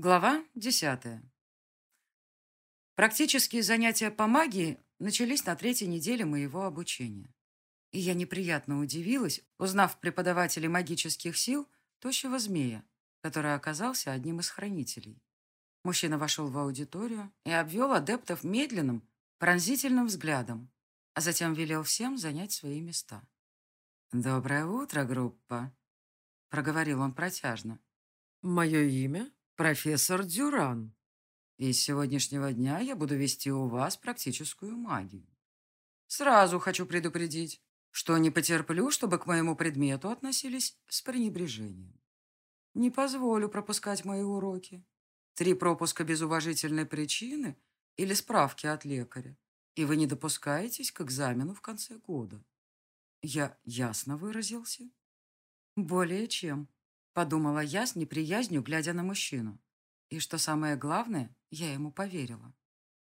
Глава десятая. Практические занятия по магии начались на третьей неделе моего обучения. И я неприятно удивилась, узнав преподавателей магических сил тощего змея, который оказался одним из хранителей. Мужчина вошел в аудиторию и обвел адептов медленным, пронзительным взглядом, а затем велел всем занять свои места. «Доброе утро, группа!» — проговорил он протяжно. «Мое имя профессор Дюран. И с сегодняшнего дня я буду вести у вас практическую магию. Сразу хочу предупредить, что не потерплю, чтобы к моему предмету относились с пренебрежением. Не позволю пропускать мои уроки. Три пропуска без уважительной причины или справки от лекаря, и вы не допускаетесь к экзамену в конце года. Я ясно выразился? Более чем. Подумала я с неприязнью, глядя на мужчину. И что самое главное, я ему поверила.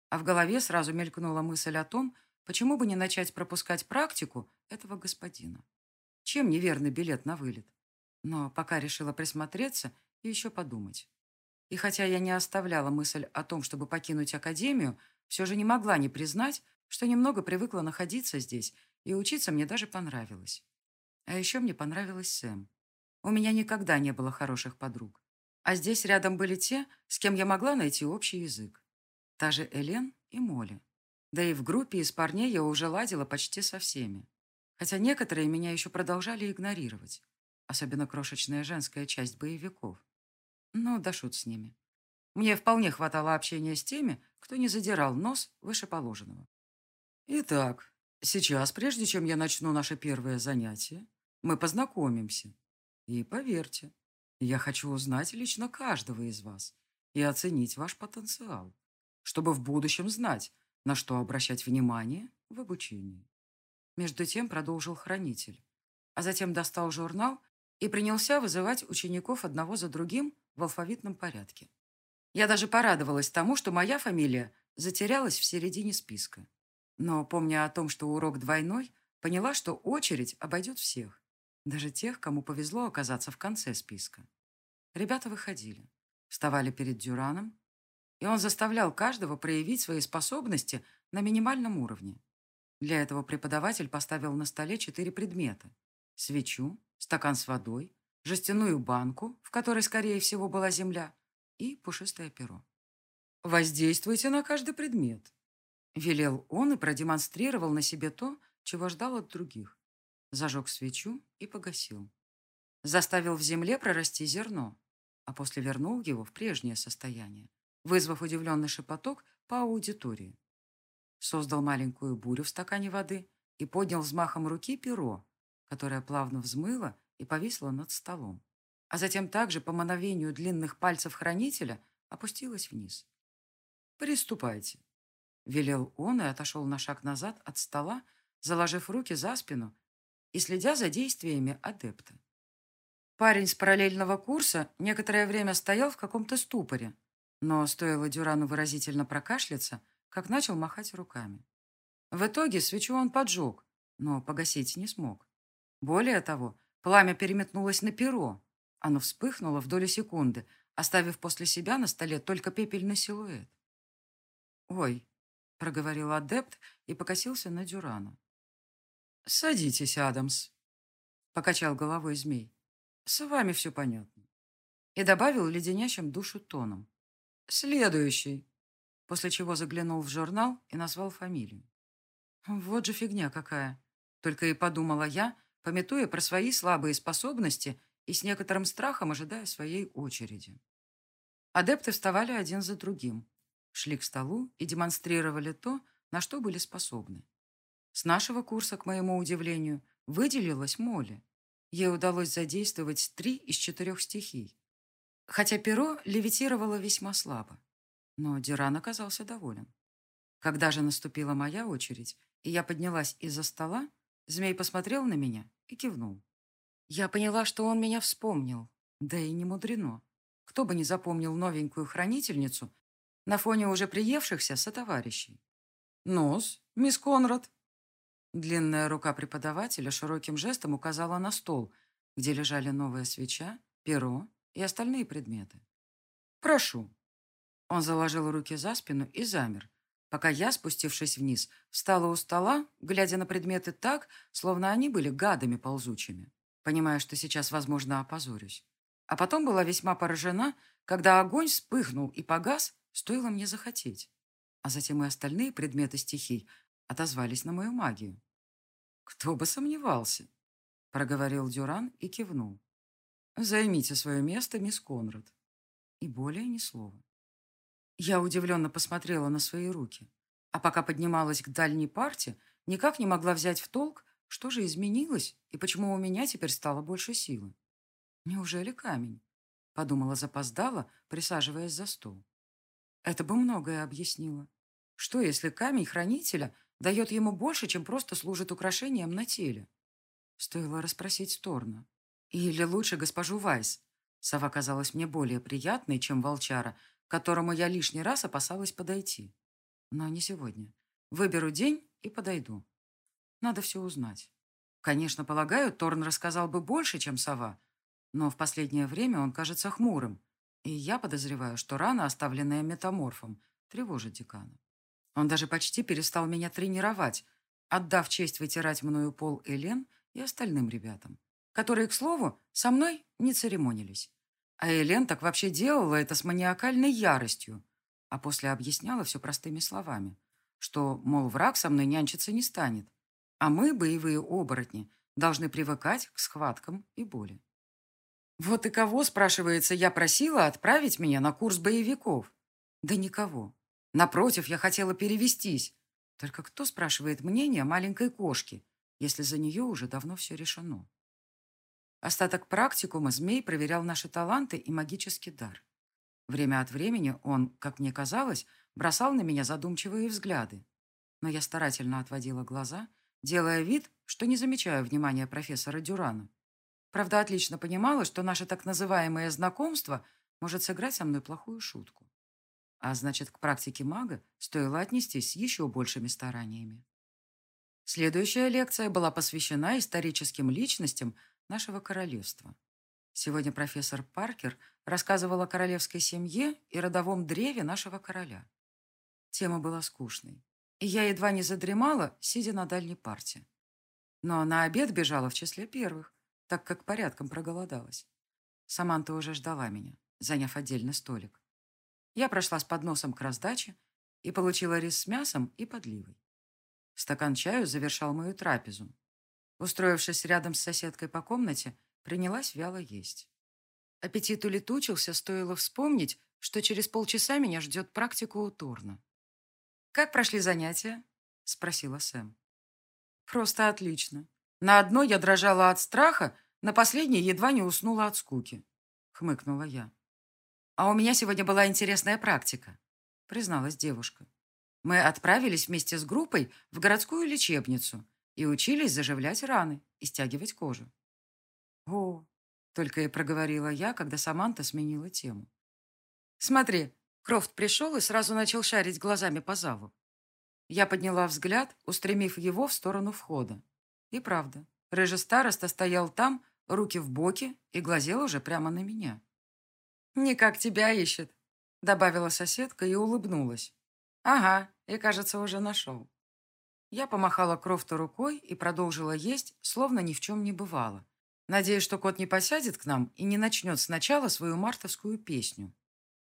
А в голове сразу мелькнула мысль о том, почему бы не начать пропускать практику этого господина. Чем неверный билет на вылет? Но пока решила присмотреться и еще подумать. И хотя я не оставляла мысль о том, чтобы покинуть академию, все же не могла не признать, что немного привыкла находиться здесь, и учиться мне даже понравилось. А еще мне понравилась Сэм. У меня никогда не было хороших подруг. А здесь рядом были те, с кем я могла найти общий язык. Та же Элен и Молли. Да и в группе из парней я уже ладила почти со всеми. Хотя некоторые меня еще продолжали игнорировать. Особенно крошечная женская часть боевиков. Но да шут с ними. Мне вполне хватало общения с теми, кто не задирал нос выше положенного. Итак, сейчас, прежде чем я начну наше первое занятие, мы познакомимся. И поверьте, я хочу узнать лично каждого из вас и оценить ваш потенциал, чтобы в будущем знать, на что обращать внимание в обучении. Между тем продолжил хранитель, а затем достал журнал и принялся вызывать учеников одного за другим в алфавитном порядке. Я даже порадовалась тому, что моя фамилия затерялась в середине списка. Но, помня о том, что урок двойной, поняла, что очередь обойдет всех. Даже тех, кому повезло оказаться в конце списка. Ребята выходили, вставали перед Дюраном, и он заставлял каждого проявить свои способности на минимальном уровне. Для этого преподаватель поставил на столе четыре предмета. Свечу, стакан с водой, жестяную банку, в которой, скорее всего, была земля, и пушистое перо. «Воздействуйте на каждый предмет», — велел он и продемонстрировал на себе то, чего ждал от других зажег свечу и погасил. Заставил в земле прорасти зерно, а после вернул его в прежнее состояние, вызвав удивленный шепоток по аудитории. Создал маленькую бурю в стакане воды и поднял взмахом руки перо, которое плавно взмыло и повисло над столом, а затем также по мановению длинных пальцев хранителя опустилось вниз. «Приступайте», — велел он и отошел на шаг назад от стола, заложив руки за спину и следя за действиями адепта. Парень с параллельного курса некоторое время стоял в каком-то ступоре, но стоило Дюрану выразительно прокашляться, как начал махать руками. В итоге свечу он поджег, но погасить не смог. Более того, пламя переметнулось на перо. Оно вспыхнуло в долю секунды, оставив после себя на столе только пепельный силуэт. «Ой», — проговорил адепт и покосился на Дюрана. «Садитесь, Адамс», — покачал головой змей. «С вами все понятно». И добавил леденящим душу тоном. «Следующий», после чего заглянул в журнал и назвал фамилию. «Вот же фигня какая!» Только и подумала я, пометуя про свои слабые способности и с некоторым страхом ожидая своей очереди. Адепты вставали один за другим, шли к столу и демонстрировали то, на что были способны. С нашего курса, к моему удивлению, выделилась Молли. Ей удалось задействовать три из четырех стихий. Хотя перо левитировало весьма слабо. Но Дюран оказался доволен. Когда же наступила моя очередь, и я поднялась из-за стола, змей посмотрел на меня и кивнул. Я поняла, что он меня вспомнил. Да и не мудрено. Кто бы не запомнил новенькую хранительницу на фоне уже приевшихся сотоварищей. «Нос, мисс Конрад», Длинная рука преподавателя широким жестом указала на стол, где лежали новая свеча, перо и остальные предметы. Прошу». Он заложил руки за спину и замер, пока я, спустившись вниз, встала у стола, глядя на предметы так, словно они были гадами ползучими, понимая, что сейчас, возможно, опозорюсь. А потом была весьма поражена, когда огонь вспыхнул и погас, стоило мне захотеть. А затем и остальные предметы стихий отозвались на мою магию. «Кто бы сомневался», — проговорил Дюран и кивнул. «Займите свое место, мисс Конрад». И более ни слова. Я удивленно посмотрела на свои руки, а пока поднималась к дальней парте, никак не могла взять в толк, что же изменилось и почему у меня теперь стало больше силы. Неужели камень? Подумала запоздала, присаживаясь за стол. Это бы многое объяснило. Что, если камень хранителя дает ему больше, чем просто служит украшением на теле? Стоило расспросить Торна. Или лучше госпожу Вайс. Сова казалась мне более приятной, чем волчара, к которому я лишний раз опасалась подойти. Но не сегодня. Выберу день и подойду. Надо все узнать. Конечно, полагаю, Торн рассказал бы больше, чем сова, но в последнее время он кажется хмурым, и я подозреваю, что рана, оставленная метаморфом, тревожит декана. Он даже почти перестал меня тренировать, отдав честь вытирать мною пол Элен и остальным ребятам, которые, к слову, со мной не церемонились. А Элен так вообще делала это с маниакальной яростью, а после объясняла все простыми словами, что, мол, враг со мной нянчиться не станет, а мы, боевые оборотни, должны привыкать к схваткам и боли. Вот и кого, спрашивается, я просила отправить меня на курс боевиков? Да никого. Напротив, я хотела перевестись. Только кто спрашивает мнение маленькой кошки, если за нее уже давно все решено? Остаток практикума змей проверял наши таланты и магический дар. Время от времени он, как мне казалось, бросал на меня задумчивые взгляды. Но я старательно отводила глаза, делая вид, что не замечаю внимания профессора Дюрана. Правда, отлично понимала, что наше так называемое знакомство может сыграть со мной плохую шутку. А значит, к практике мага стоило отнестись еще большими стараниями. Следующая лекция была посвящена историческим личностям, нашего королевства. Сегодня профессор Паркер рассказывал о королевской семье и родовом древе нашего короля. Тема была скучной, и я едва не задремала, сидя на дальней парте. Но на обед бежала в числе первых, так как порядком проголодалась. Саманта уже ждала меня, заняв отдельный столик. Я прошла с подносом к раздаче и получила рис с мясом и подливой. Стакан чаю завершал мою трапезу, Устроившись рядом с соседкой по комнате, принялась вяло есть. Аппетит улетучился, стоило вспомнить, что через полчаса меня ждет практика у Торна. «Как прошли занятия?» — спросила Сэм. «Просто отлично. На одной я дрожала от страха, на последней едва не уснула от скуки», — хмыкнула я. «А у меня сегодня была интересная практика», — призналась девушка. «Мы отправились вместе с группой в городскую лечебницу, и учились заживлять раны и стягивать кожу. «О!» — только и проговорила я, когда Саманта сменила тему. «Смотри, Крофт пришел и сразу начал шарить глазами по залу. Я подняла взгляд, устремив его в сторону входа. И правда, рыжий староста стоял там, руки в боки, и глазел уже прямо на меня. «Никак тебя ищет», — добавила соседка и улыбнулась. «Ага, и, кажется, уже нашел». Я помахала Крофту рукой и продолжила есть, словно ни в чем не бывало. Надеюсь, что кот не посядет к нам и не начнет сначала свою мартовскую песню.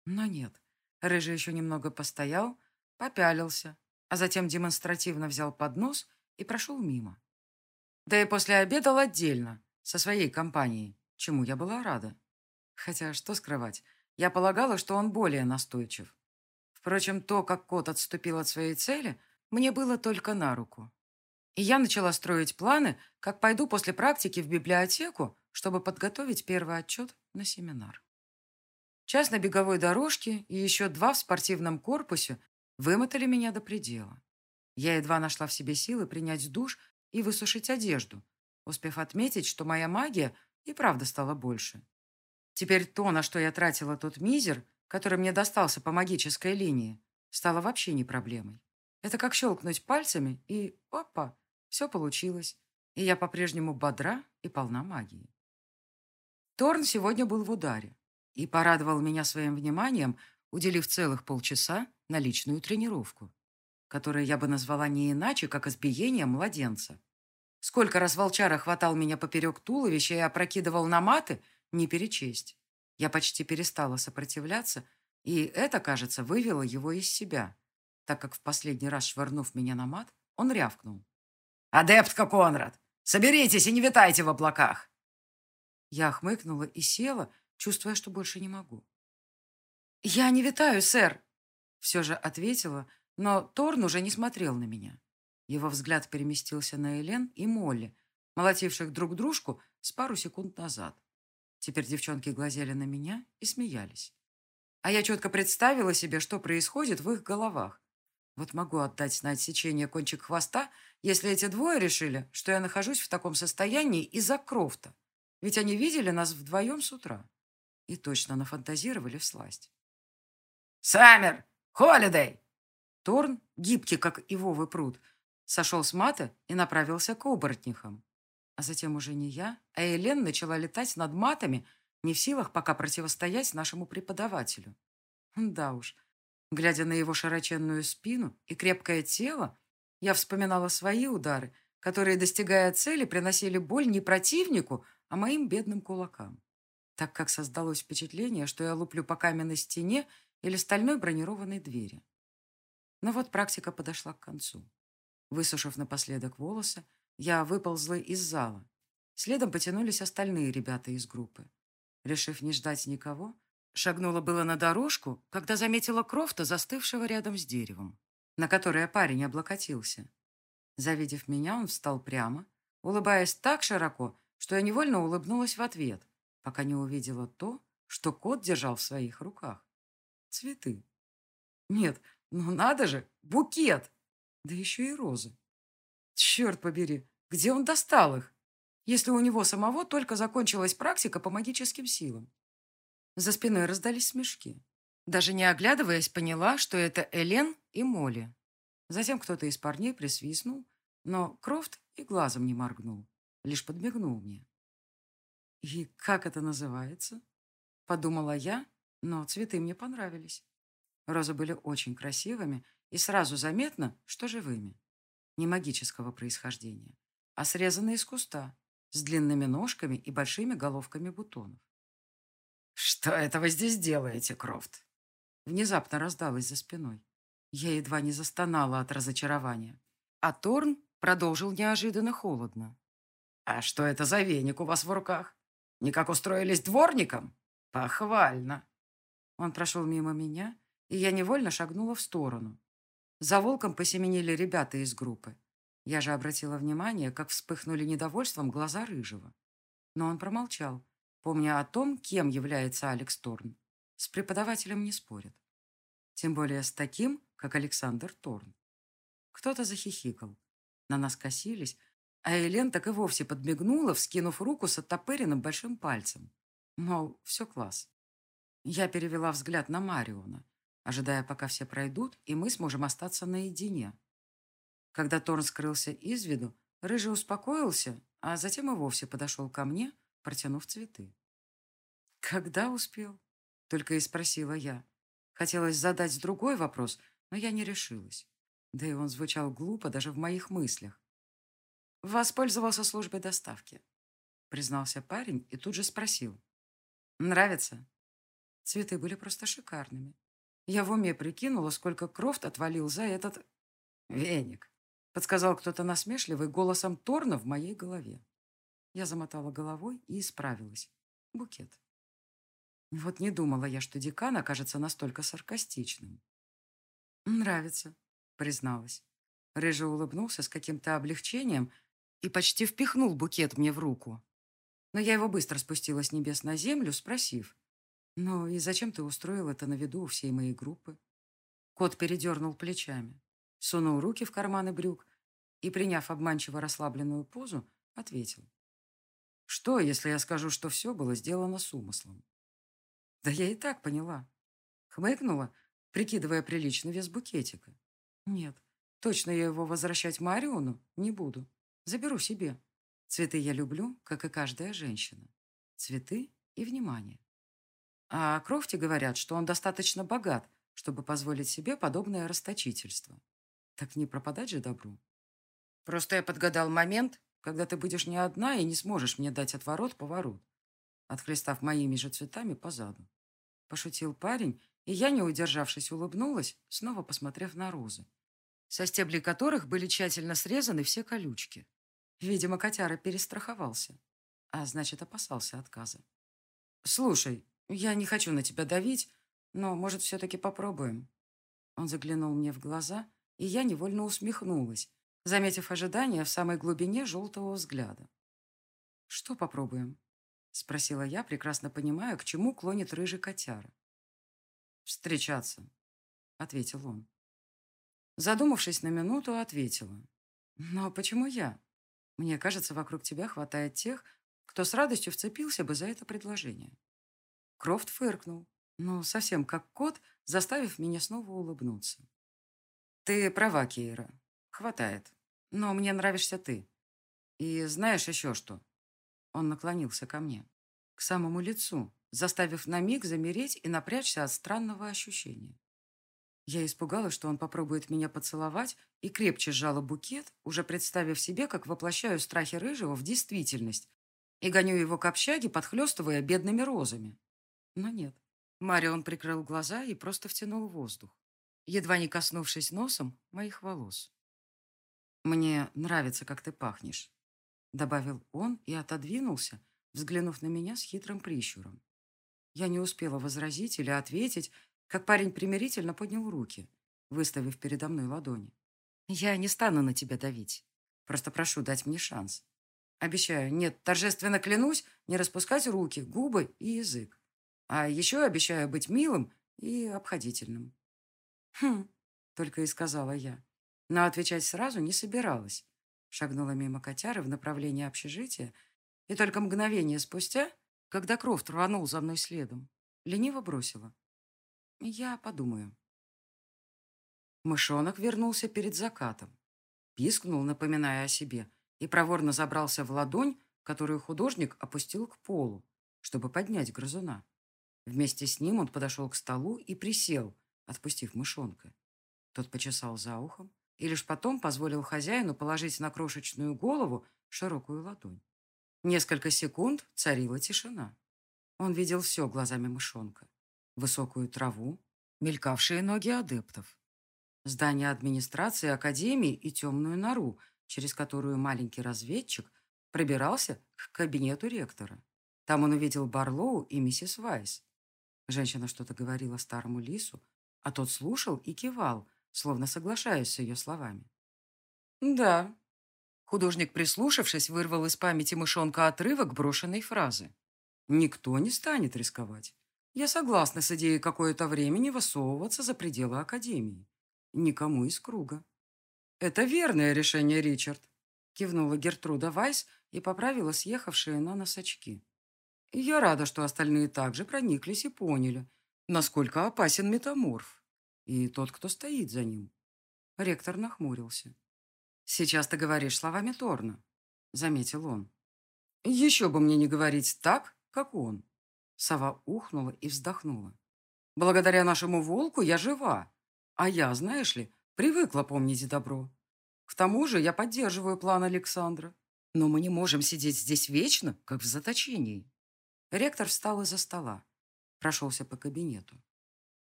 Но нет. Рыжий еще немного постоял, попялился, а затем демонстративно взял поднос и прошел мимо. Да и после обедал отдельно, со своей компанией, чему я была рада. Хотя, что скрывать, я полагала, что он более настойчив. Впрочем, то, как кот отступил от своей цели – мне было только на руку. И я начала строить планы, как пойду после практики в библиотеку, чтобы подготовить первый отчет на семинар. Час на беговой дорожке и еще два в спортивном корпусе вымотали меня до предела. Я едва нашла в себе силы принять душ и высушить одежду, успев отметить, что моя магия и правда стала больше. Теперь то, на что я тратила тот мизер, который мне достался по магической линии, стало вообще не проблемой. Это как щелкнуть пальцами, и опа, все получилось. И я по-прежнему бодра и полна магии. Торн сегодня был в ударе. и порадовал меня своим вниманием, уделив целых полчаса на личную тренировку, которую я бы назвала не иначе, как избиение младенца. Сколько раз волчара хватал меня поперек туловища и опрокидывал на маты, не перечесть. Я почти перестала сопротивляться, и это, кажется, вывело его из себя, так как в последний раз, швырнув меня на мат, он рявкнул. «Адептка Конрад, соберитесь и не витайте в облаках!» Я хмыкнула и села, чувствуя, что больше не могу. «Я не витаю, сэр!» Все же ответила, но Торн уже не смотрел на меня. Его взгляд переместился на Элен и Молли, молотивших друг дружку с пару секунд назад. Теперь девчонки глазели на меня и смеялись. А я четко представила себе, что происходит в их головах. Вот могу отдать на отсечение кончик хвоста, если эти двое решили, что я нахожусь в таком состоянии из-за Крофта. Ведь они видели нас вдвоем с утра. И точно нафантазировали в сласть. «Саммер! Холидей!» Торн, гибкий, как ивовый пруд, сошел с мата и направился к оборотнихам. А затем уже не я, а Элен начала летать над матами, не в силах пока противостоять нашему преподавателю. Да уж, глядя на его широченную спину и крепкое тело, я вспоминала свои удары, которые, достигая цели, приносили боль не противнику, а моим бедным кулакам. Так как создалось впечатление, что я луплю по каменной стене или стальной бронированной двери. Но вот практика подошла к концу. Высушив напоследок волосы, я выползла из зала. Следом потянулись остальные ребята из группы. Решив не ждать никого, шагнула было на дорожку, когда заметила Крофта, застывшего рядом с деревом, на которое парень облокотился. Завидев меня, он встал прямо, улыбаясь так широко, что я невольно улыбнулась в ответ, пока не увидела то, что кот держал в своих руках. Цветы. Нет, ну надо же, букет! Да еще и розы. Черт побери, где он достал их? Если у него самого только закончилась практика по магическим силам. За спиной раздались смешки. Даже не оглядываясь, поняла, что это Элен и Молли. Затем кто-то из парней присвистнул, но Крофт и глазом не моргнул, лишь подмигнул мне. «И как это называется?» Подумала я, но цветы мне понравились. Розы были очень красивыми, и сразу заметно, что живыми. Не магического происхождения, а срезанные из куста, с длинными ножками и большими головками бутонов. «Что это вы здесь делаете, Крофт?» Внезапно раздалось за спиной. Я едва не застонала от разочарования. А Торн продолжил неожиданно холодно. «А что это за веник у вас в руках? Никак устроились дворником? Похвально!» Он прошел мимо меня, и я невольно шагнула в сторону. За волком посеменили ребята из группы. Я же обратила внимание, как вспыхнули недовольством глаза Рыжего. Но он промолчал, помня о том, кем является Алекс Торн. С преподавателем не спорят. Тем более с таким, как Александр Торн. Кто-то захихикал. На нас косились, а Элен так и вовсе подмигнула, вскинув руку с оттопыренным большим пальцем. Мол, все класс. Я перевела взгляд на Мариона, ожидая, пока все пройдут, и мы сможем остаться наедине. Когда Торн скрылся из виду, Рыжий успокоился, а затем и вовсе подошел ко мне, протянув цветы. «Когда успел?» — только и спросила я. Хотелось задать другой вопрос, но я не решилась. Да и он звучал глупо даже в моих мыслях. «Воспользовался службой доставки», — признался парень и тут же спросил. «Нравится?» Цветы были просто шикарными. Я в уме прикинула, сколько Крофт отвалил за этот веник. Подсказал кто-то насмешливый голосом Торна в моей голове. Я замотала головой и исправилась. Букет. Вот не думала я, что декан окажется настолько саркастичным. «Нравится», — призналась. Рыжий улыбнулся с каким-то облегчением и почти впихнул букет мне в руку. Но я его быстро спустила с небес на землю, спросив. «Ну и зачем ты устроил это на виду у всей моей группы?» Кот передернул плечами сунул руки в карманы брюк и, приняв обманчиво расслабленную позу, ответил. «Что, если я скажу, что все было сделано с умыслом?» «Да я и так поняла». Хмыкнула, прикидывая приличный вес букетика. «Нет, точно я его возвращать Мариону не буду. Заберу себе. Цветы я люблю, как и каждая женщина. Цветы и внимание. А о Крофте говорят, что он достаточно богат, чтобы позволить себе подобное расточительство. Так не пропадать же добру. Просто я подгадал момент, когда ты будешь не одна и не сможешь мне дать отворот-поворот, отхлестав моими же цветами по заду. Пошутил парень, и я, не удержавшись, улыбнулась, снова посмотрев на розы, со стеблей которых были тщательно срезаны все колючки. Видимо, котяра перестраховался, а значит, опасался отказа. «Слушай, я не хочу на тебя давить, но, может, все-таки попробуем?» Он заглянул мне в глаза, и я невольно усмехнулась, заметив ожидание в самой глубине желтого взгляда. «Что попробуем?» — спросила я, прекрасно понимая, к чему клонит рыжий котяра. «Встречаться», — ответил он. Задумавшись на минуту, ответила. «Но почему я? Мне кажется, вокруг тебя хватает тех, кто с радостью вцепился бы за это предложение». Крофт фыркнул, ну, совсем как кот, заставив меня снова улыбнуться. «Ты права, Кейра. Хватает. Но мне нравишься ты. И знаешь еще что?» Он наклонился ко мне, к самому лицу, заставив на миг замереть и напрячься от странного ощущения. Я испугалась, что он попробует меня поцеловать, и крепче сжала букет, уже представив себе, как воплощаю страхи Рыжего в действительность и гоню его к общаге, подхлестывая бедными розами. Но нет. Марион прикрыл глаза и просто втянул воздух, едва не коснувшись носом моих волос. «Мне нравится, как ты пахнешь», — добавил он и отодвинулся, взглянув на меня с хитрым прищуром. Я не успела возразить или ответить, как парень примирительно поднял руки, выставив передо мной ладони. «Я не стану на тебя давить. Просто прошу дать мне шанс. Обещаю, нет, торжественно клянусь, не распускать руки, губы и язык. А еще обещаю быть милым и обходительным». «Хм», — только и сказала я но отвечать сразу не собиралась. Шагнула мимо котяры в направлении общежития, и только мгновение спустя, когда Крофт рванул за мной следом, лениво бросила. Я подумаю. Мышонок вернулся перед закатом. Пискнул, напоминая о себе, и проворно забрался в ладонь, которую художник опустил к полу, чтобы поднять грызуна. Вместе с ним он подошел к столу и присел, отпустив мышонка. Тот почесал за ухом, и лишь потом позволил хозяину положить на крошечную голову широкую ладонь. Несколько секунд царила тишина. Он видел все глазами мышонка. Высокую траву, мелькавшие ноги адептов, здание администрации академии и темную нору, через которую маленький разведчик пробирался к кабинету ректора. Там он увидел Барлоу и миссис Вайс. Женщина что-то говорила старому лису, а тот слушал и кивал, словно соглашаясь с ее словами. «Да». Художник, прислушавшись, вырвал из памяти мышонка отрывок брошенной фразы. «Никто не станет рисковать. Я согласна с идеей какое-то время не высовываться за пределы Академии. Никому из круга». «Это верное решение, Ричард», — кивнула Гертруда Вайс и поправила съехавшие на нос очки. «Я рада, что остальные также прониклись и поняли, насколько опасен метаморф и тот, кто стоит за ним. Ректор нахмурился. «Сейчас ты говоришь словами Торна», — заметил он. «Еще бы мне не говорить так, как он». Сова ухнула и вздохнула. «Благодаря нашему волку я жива, а я, знаешь ли, привыкла помнить добро. К тому же я поддерживаю план Александра. Но мы не можем сидеть здесь вечно, как в заточении». Ректор встал из-за стола, прошелся по кабинету.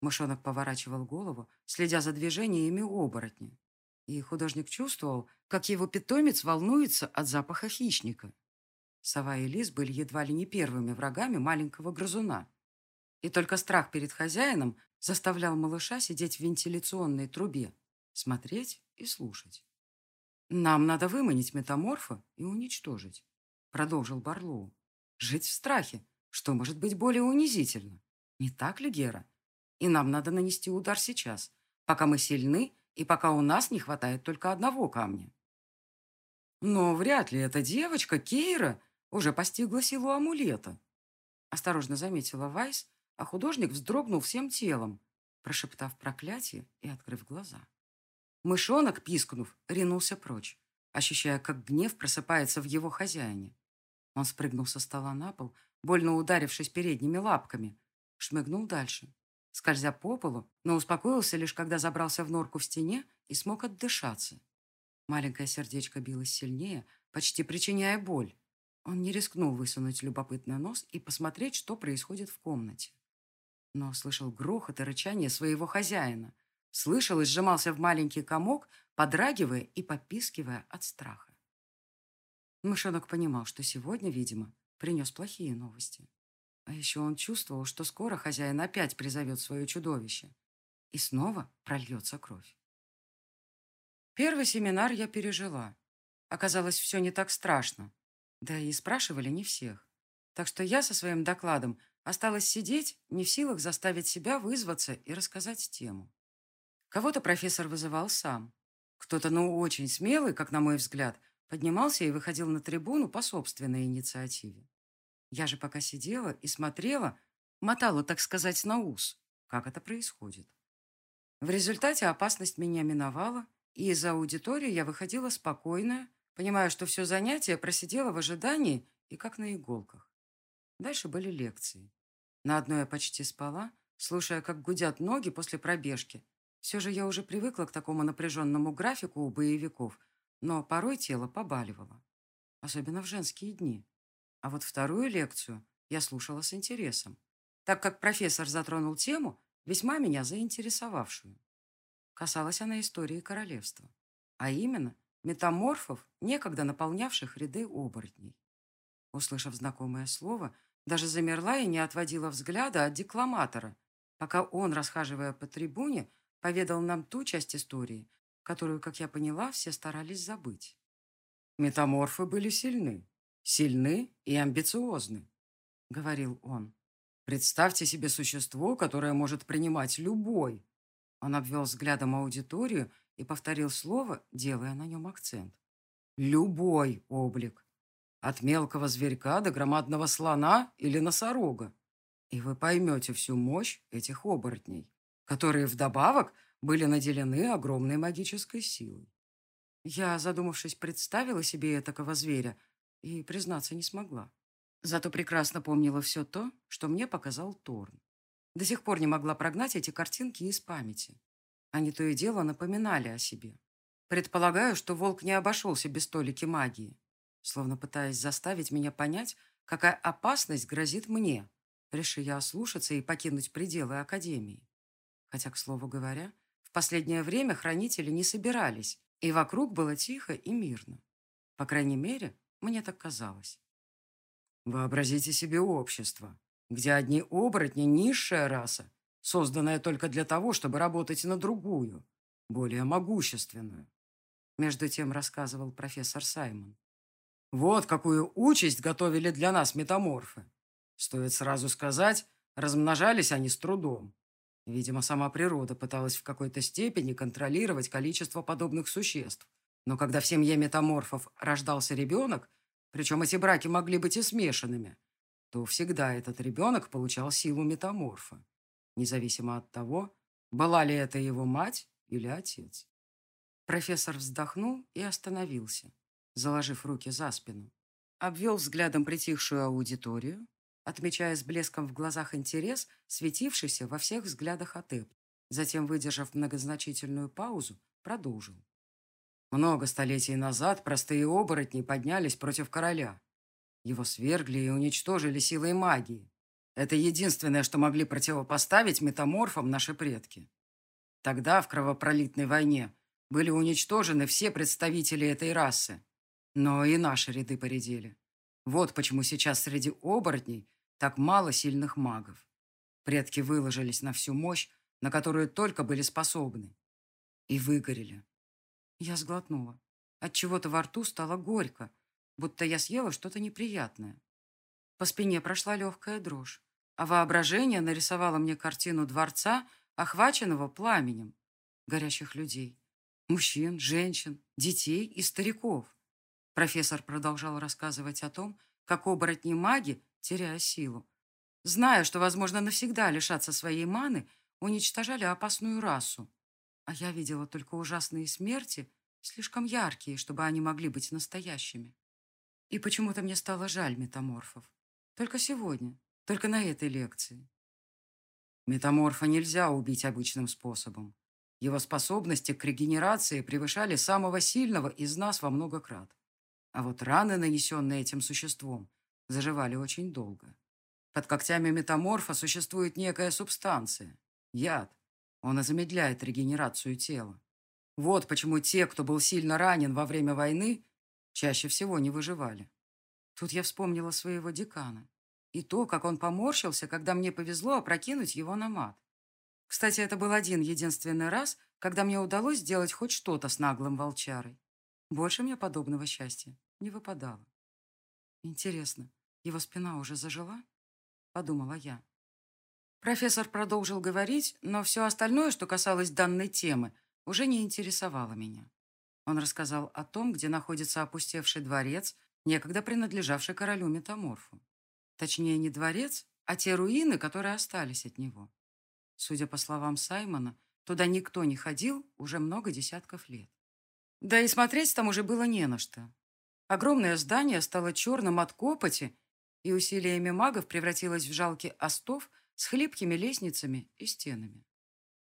Мышонок поворачивал голову, следя за движениями оборотня. И художник чувствовал, как его питомец волнуется от запаха хищника. Сова и лис были едва ли не первыми врагами маленького грызуна. И только страх перед хозяином заставлял малыша сидеть в вентиляционной трубе, смотреть и слушать. «Нам надо выманить метаморфа и уничтожить», — продолжил Барлоу. «Жить в страхе, что может быть более унизительно. Не так ли, Гера?» И нам надо нанести удар сейчас, пока мы сильны и пока у нас не хватает только одного камня. Но вряд ли эта девочка, Кейра, уже постигла силу амулета. Осторожно заметила Вайс, а художник вздрогнул всем телом, прошептав проклятие и открыв глаза. Мышонок, пискнув, ринулся прочь, ощущая, как гнев просыпается в его хозяине. Он спрыгнул со стола на пол, больно ударившись передними лапками, шмыгнул дальше, скользя по полу, но успокоился лишь, когда забрался в норку в стене и смог отдышаться. Маленькое сердечко билось сильнее, почти причиняя боль. Он не рискнул высунуть любопытный нос и посмотреть, что происходит в комнате. Но слышал грохот и рычание своего хозяина. Слышал и сжимался в маленький комок, подрагивая и попискивая от страха. Мышонок понимал, что сегодня, видимо, принес плохие новости. А еще он чувствовал, что скоро хозяин опять призовет свое чудовище. И снова прольется кровь. Первый семинар я пережила. Оказалось, все не так страшно. Да и спрашивали не всех. Так что я со своим докладом осталась сидеть, не в силах заставить себя вызваться и рассказать тему. Кого-то профессор вызывал сам. Кто-то, ну, очень смелый, как на мой взгляд, поднимался и выходил на трибуну по собственной инициативе. Я же пока сидела и смотрела, мотала, так сказать, на ус, как это происходит. В результате опасность меня миновала, и из аудитории я выходила спокойная, понимая, что все занятие просидела в ожидании и как на иголках. Дальше были лекции. На одной я почти спала, слушая, как гудят ноги после пробежки. Все же я уже привыкла к такому напряженному графику у боевиков, но порой тело побаливало. Особенно в женские дни. А вот вторую лекцию я слушала с интересом, так как профессор затронул тему, весьма меня заинтересовавшую. Касалась она истории королевства, а именно метаморфов, некогда наполнявших ряды оборотней. Услышав знакомое слово, даже замерла и не отводила взгляда от декламатора, пока он, расхаживая по трибуне, поведал нам ту часть истории, которую, как я поняла, все старались забыть. Метаморфы были сильны, сильны и амбициозны, говорил он. Представьте себе существо, которое может принимать любой. Он обвел взглядом аудиторию и повторил слово, делая на нем акцент. Любой облик. От мелкого зверька до громадного слона или носорога. И вы поймете всю мощь этих оборотней, которые вдобавок были наделены огромной магической силой. Я, задумавшись, представила себе этакого зверя и, признаться, не смогла. Зато прекрасно помнила все то, что мне показал Торн. До сих пор не могла прогнать эти картинки из памяти. Они то и дело напоминали о себе. Предполагаю, что волк не обошелся без толики магии, словно пытаясь заставить меня понять, какая опасность грозит мне, реши я ослушаться и покинуть пределы Академии. Хотя, к слову говоря, в последнее время хранители не собирались, и вокруг было тихо и мирно. По крайней мере, мне так казалось. Вообразите себе общество, где одни оборотни – низшая раса, созданная только для того, чтобы работать на другую, более могущественную. Между тем рассказывал профессор Саймон. Вот какую участь готовили для нас метаморфы. Стоит сразу сказать, размножались они с трудом. Видимо, сама природа пыталась в какой-то степени контролировать количество подобных существ. Но когда в семье метаморфов рождался ребенок, причем эти браки могли быть и смешанными, то всегда этот ребенок получал силу метаморфа независимо от того, была ли это его мать или отец. Профессор вздохнул и остановился, заложив руки за спину. Обвел взглядом притихшую аудиторию, отмечая с блеском в глазах интерес, светившийся во всех взглядах адепт. Затем, выдержав многозначительную паузу, продолжил. Много столетий назад простые оборотни поднялись против короля. Его свергли и уничтожили силой магии. Это единственное, что могли противопоставить метаморфам наши предки. Тогда, в кровопролитной войне, были уничтожены все представители этой расы. Но и наши ряды поредели. Вот почему сейчас среди оборотней так мало сильных магов. Предки выложились на всю мощь, на которую только были способны. И выгорели. Я сглотнула. От чего то во рту стало горько, будто я съела что-то неприятное. По спине прошла легкая дрожь, а воображение нарисовало мне картину дворца, охваченного пламенем, горящих людей, мужчин, женщин, детей и стариков. Профессор продолжал рассказывать о том, как оборотни маги, теряя силу, зная, что, возможно, навсегда лишаться своей маны, уничтожали опасную расу. А я видела только ужасные смерти, слишком яркие, чтобы они могли быть настоящими. И почему-то мне стало жаль метаморфов. Только сегодня, только на этой лекции. Метаморфа нельзя убить обычным способом. Его способности к регенерации превышали самого сильного из нас во много крат. А вот раны, нанесенные этим существом, заживали очень долго. Под когтями метаморфа существует некая субстанция – яд. Он и замедляет регенерацию тела. Вот почему те, кто был сильно ранен во время войны, чаще всего не выживали. Тут я вспомнила своего декана. И то, как он поморщился, когда мне повезло опрокинуть его на мат. Кстати, это был один единственный раз, когда мне удалось сделать хоть что-то с наглым волчарой. Больше мне подобного счастья не выпадало. Интересно, его спина уже зажила? Подумала я. Профессор продолжил говорить, но все остальное, что касалось данной темы, уже не интересовало меня. Он рассказал о том, где находится опустевший дворец, некогда принадлежавший королю Метаморфу. Точнее, не дворец, а те руины, которые остались от него. Судя по словам Саймона, туда никто не ходил уже много десятков лет. Да и смотреть там уже было не на что. Огромное здание стало черным от копоти и усилиями магов превратилось в жалкий остов с хлипкими лестницами и стенами.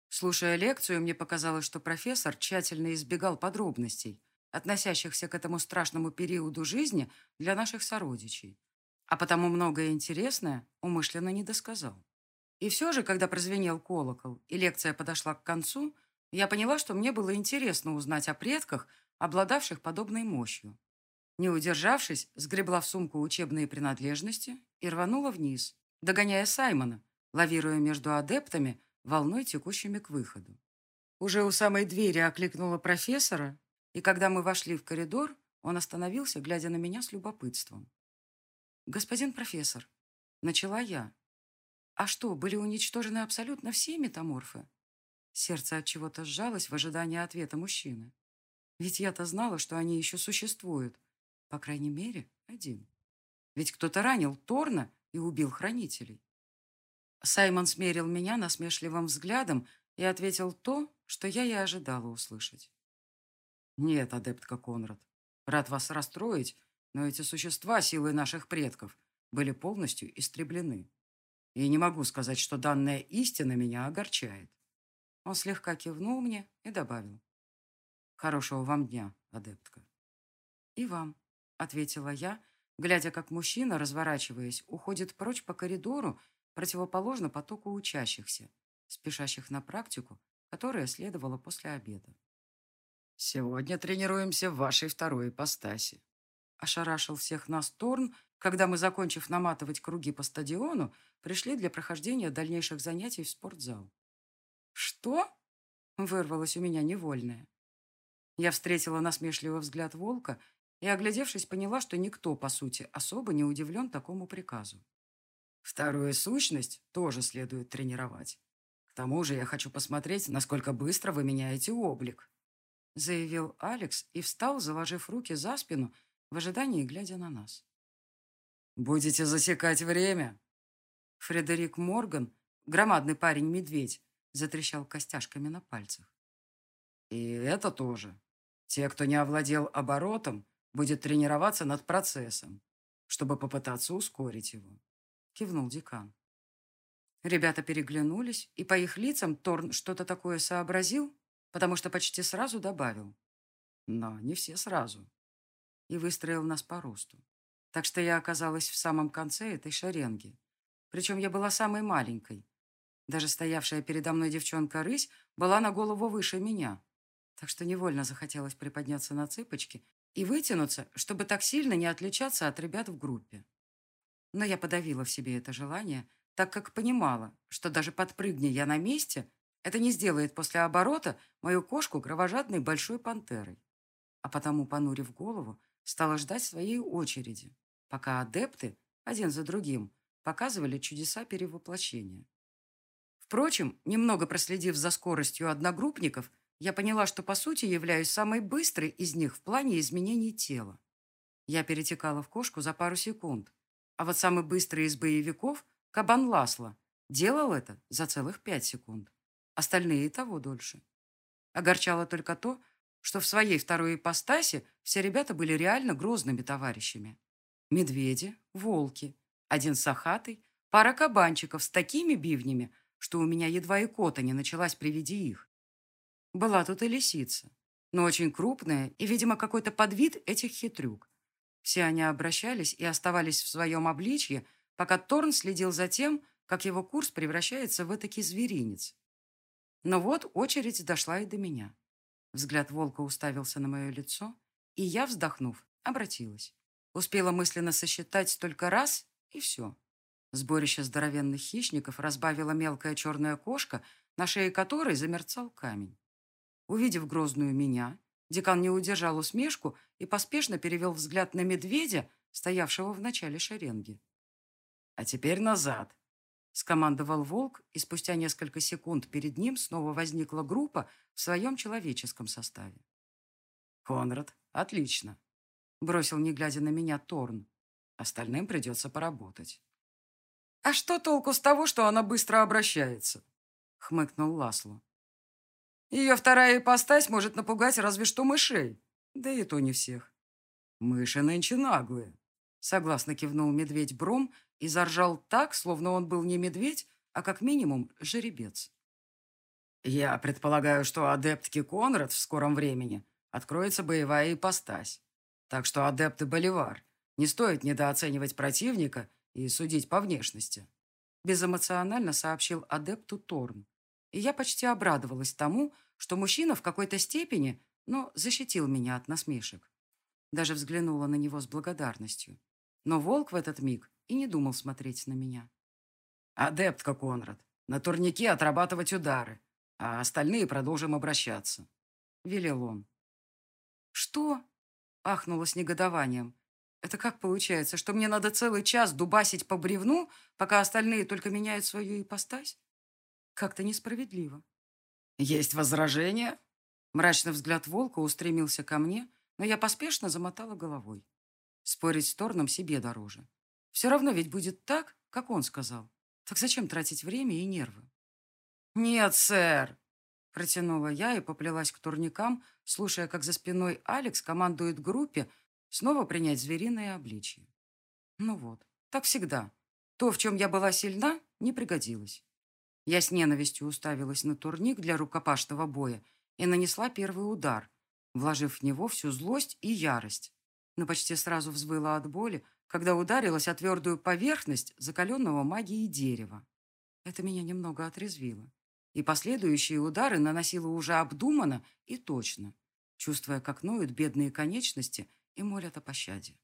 Слушая лекцию, мне показалось, что профессор тщательно избегал подробностей, относящихся к этому страшному периоду жизни для наших сородичей, а потому многое интересное умышленно не досказал. И все же, когда прозвенел колокол и лекция подошла к концу, я поняла, что мне было интересно узнать о предках, обладавших подобной мощью. Не удержавшись, сгребла в сумку учебные принадлежности и рванула вниз, догоняя Саймона, лавируя между адептами, волной текущими к выходу. Уже у самой двери окликнула профессора, и когда мы вошли в коридор, он остановился, глядя на меня с любопытством. «Господин профессор», — начала я, «а что, были уничтожены абсолютно все метаморфы?» Сердце от чего-то сжалось в ожидании ответа мужчины. Ведь я-то знала, что они еще существуют. По крайней мере, один. Ведь кто-то ранил Торна и убил хранителей. Саймон смерил меня насмешливым взглядом и ответил то, что я и ожидала услышать. «Нет, адептка Конрад, рад вас расстроить, но эти существа, силой наших предков, были полностью истреблены. И не могу сказать, что данная истина меня огорчает». Он слегка кивнул мне и добавил. «Хорошего вам дня, адептка». «И вам», — ответила я, глядя, как мужчина, разворачиваясь, уходит прочь по коридору противоположно потоку учащихся, спешащих на практику, которая следовала после обеда. «Сегодня тренируемся в вашей второй ипостаси», — ошарашил всех нас Торн, когда мы, закончив наматывать круги по стадиону, пришли для прохождения дальнейших занятий в спортзал. «Что?» — вырвалось у меня невольное. Я встретила насмешливый взгляд волка и, оглядевшись, поняла, что никто, по сути, особо не удивлен такому приказу. Вторую сущность тоже следует тренировать. К тому же я хочу посмотреть, насколько быстро вы меняете облик», заявил Алекс и встал, заложив руки за спину, в ожидании глядя на нас. «Будете засекать время?» Фредерик Морган, громадный парень-медведь, затрещал костяшками на пальцах. «И это тоже. Те, кто не овладел оборотом, будет тренироваться над процессом, чтобы попытаться ускорить его кивнул декан. Ребята переглянулись, и по их лицам Торн что-то такое сообразил, потому что почти сразу добавил. Но не все сразу. И выстроил нас по росту. Так что я оказалась в самом конце этой шеренги. Причем я была самой маленькой. Даже стоявшая передо мной девчонка-рысь была на голову выше меня. Так что невольно захотелось приподняться на цыпочки и вытянуться, чтобы так сильно не отличаться от ребят в группе. Но я подавила в себе это желание, так как понимала, что даже подпрыгни я на месте, это не сделает после оборота мою кошку кровожадной большой пантерой. А потому, понурив голову, стала ждать своей очереди, пока адепты, один за другим, показывали чудеса перевоплощения. Впрочем, немного проследив за скоростью одногруппников, я поняла, что по сути являюсь самой быстрой из них в плане изменений тела. Я перетекала в кошку за пару секунд, а вот самый быстрый из боевиков, Кабан Ласло, делал это за целых пять секунд. Остальные и того дольше. Огорчало только то, что в своей второй ипостаси все ребята были реально грозными товарищами. Медведи, волки, один сахатый, пара кабанчиков с такими бивнями, что у меня едва и кота не началась при виде их. Была тут и лисица, но очень крупная и, видимо, какой-то подвид этих хитрюк. Все они обращались и оставались в своем обличье, пока Торн следил за тем, как его курс превращается в этакий зверинец. Но вот очередь дошла и до меня. Взгляд волка уставился на мое лицо, и я, вздохнув, обратилась. Успела мысленно сосчитать только раз, и все. Сборище здоровенных хищников разбавила мелкая черная кошка, на шее которой замерцал камень. Увидев грозную меня, декан не удержал усмешку и поспешно перевел взгляд на медведя, стоявшего в начале шеренги. «А теперь назад!» — скомандовал волк, и спустя несколько секунд перед ним снова возникла группа в своем человеческом составе. «Конрад, отлично!» — бросил, не глядя на меня, Торн. «Остальным придется поработать». «А что толку с того, что она быстро обращается?» — хмыкнул Ласло. «Ее вторая ипостась может напугать разве что мышей, да и то не всех». «Мыши нынче наглые», — согласно кивнул медведь Бром и заржал так, словно он был не медведь, а как минимум жеребец. «Я предполагаю, что адептке Конрад в скором времени откроется боевая ипостась. Так что адепты Боливар, не стоит недооценивать противника и судить по внешности. Безэмоционально сообщил адепту Торн. И я почти обрадовалась тому, что мужчина в какой-то степени, но защитил меня от насмешек. Даже взглянула на него с благодарностью. Но волк в этот миг и не думал смотреть на меня. «Адептка Конрад, на турнике отрабатывать удары, а остальные продолжим обращаться», — велел он. «Что?» — ахнула с негодованием. Это как получается, что мне надо целый час дубасить по бревну, пока остальные только меняют свою ипостась? Как-то несправедливо. Есть возражения? Мрачный взгляд волка устремился ко мне, но я поспешно замотала головой. Спорить с Торном себе дороже. Все равно ведь будет так, как он сказал. Так зачем тратить время и нервы? «Нет, сэр!» Протянула я и поплелась к турникам, слушая, как за спиной Алекс командует группе, Снова принять звериное обличье. Ну вот, так всегда. То, в чем я была сильна, не пригодилось. Я с ненавистью уставилась на турник для рукопашного боя и нанесла первый удар, вложив в него всю злость и ярость. Но почти сразу взвыла от боли, когда ударилась о твердую поверхность закаленного магией дерева. Это меня немного отрезвило. И последующие удары наносила уже обдуманно и точно, чувствуя, как ноют бедные конечности и молят о пощаде.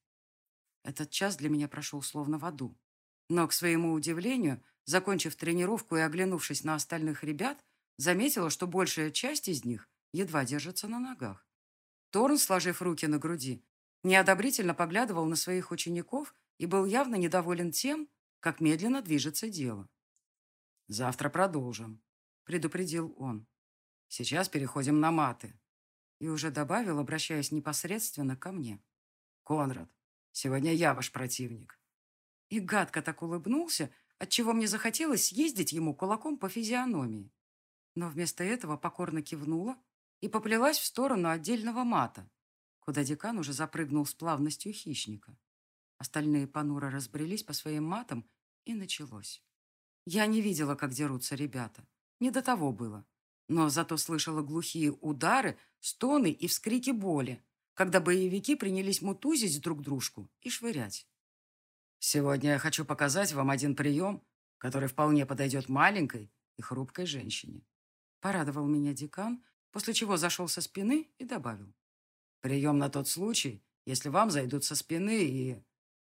Этот час для меня прошел словно в аду. Но, к своему удивлению, закончив тренировку и оглянувшись на остальных ребят, заметила, что большая часть из них едва держится на ногах. Торн, сложив руки на груди, неодобрительно поглядывал на своих учеников и был явно недоволен тем, как медленно движется дело. «Завтра продолжим», — предупредил он. «Сейчас переходим на маты и уже добавил, обращаясь непосредственно ко мне. «Конрад, сегодня я ваш противник». И гадко так улыбнулся, отчего мне захотелось ездить ему кулаком по физиономии. Но вместо этого покорно кивнула и поплелась в сторону отдельного мата, куда декан уже запрыгнул с плавностью хищника. Остальные понуро разбрелись по своим матам, и началось. Я не видела, как дерутся ребята. Не до того было но зато слышала глухие удары, стоны и вскрики боли, когда боевики принялись мутузить друг дружку и швырять. «Сегодня я хочу показать вам один прием, который вполне подойдет маленькой и хрупкой женщине», порадовал меня декан, после чего зашел со спины и добавил. «Прием на тот случай, если вам зайдут со спины и...»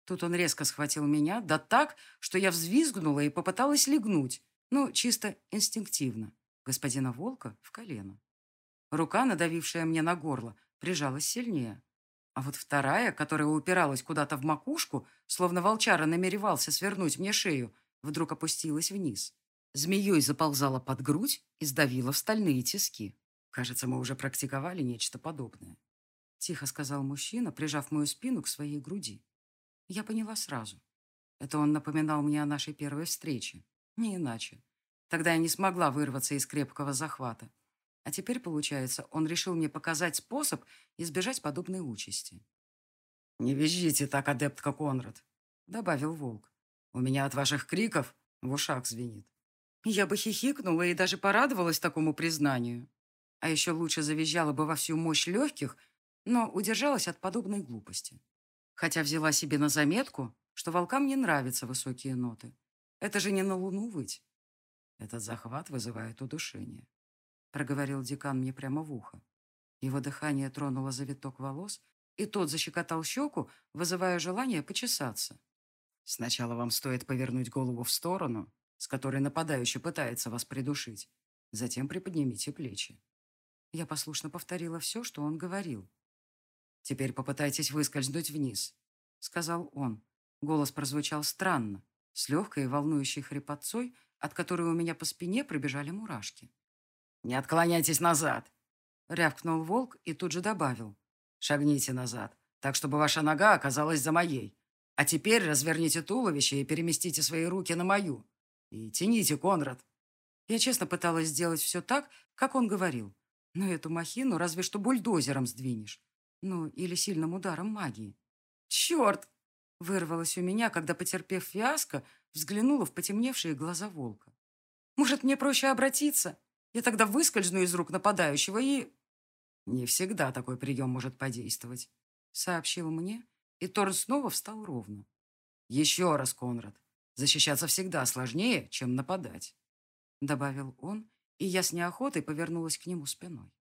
Тут он резко схватил меня, да так, что я взвизгнула и попыталась легнуть, ну, чисто инстинктивно господина Волка в колено. Рука, надавившая мне на горло, прижалась сильнее. А вот вторая, которая упиралась куда-то в макушку, словно волчара намеревался свернуть мне шею, вдруг опустилась вниз. Змеей заползала под грудь и сдавила в стальные тиски. Кажется, мы уже практиковали нечто подобное. Тихо сказал мужчина, прижав мою спину к своей груди. Я поняла сразу. Это он напоминал мне о нашей первой встрече. Не иначе. Тогда я не смогла вырваться из крепкого захвата. А теперь, получается, он решил мне показать способ избежать подобной участи. «Не визжите так, адептка Конрад», — добавил волк. «У меня от ваших криков в ушах звенит». Я бы хихикнула и даже порадовалась такому признанию. А еще лучше завизжала бы во всю мощь легких, но удержалась от подобной глупости. Хотя взяла себе на заметку, что волкам не нравятся высокие ноты. Это же не на луну выть. Этот захват вызывает удушение. Проговорил декан мне прямо в ухо. Его дыхание тронуло завиток волос, и тот защекотал щеку, вызывая желание почесаться. Сначала вам стоит повернуть голову в сторону, с которой нападающий пытается вас придушить. Затем приподнимите плечи. Я послушно повторила все, что он говорил. «Теперь попытайтесь выскользнуть вниз», — сказал он. Голос прозвучал странно, с легкой и волнующей хрипотцой, от которой у меня по спине пробежали мурашки. «Не отклоняйтесь назад!» — рявкнул волк и тут же добавил. «Шагните назад, так, чтобы ваша нога оказалась за моей. А теперь разверните туловище и переместите свои руки на мою. И тяните, Конрад». Я честно пыталась сделать все так, как он говорил. Но эту махину разве что бульдозером сдвинешь. Ну, или сильным ударом магии. «Черт!» — вырвалось у меня, когда, потерпев фиаско, взглянула в потемневшие глаза волка. «Может, мне проще обратиться? Я тогда выскользну из рук нападающего и...» «Не всегда такой прием может подействовать», — сообщил мне, и Торн снова встал ровно. «Еще раз, Конрад, защищаться всегда сложнее, чем нападать», — добавил он, и я с неохотой повернулась к нему спиной.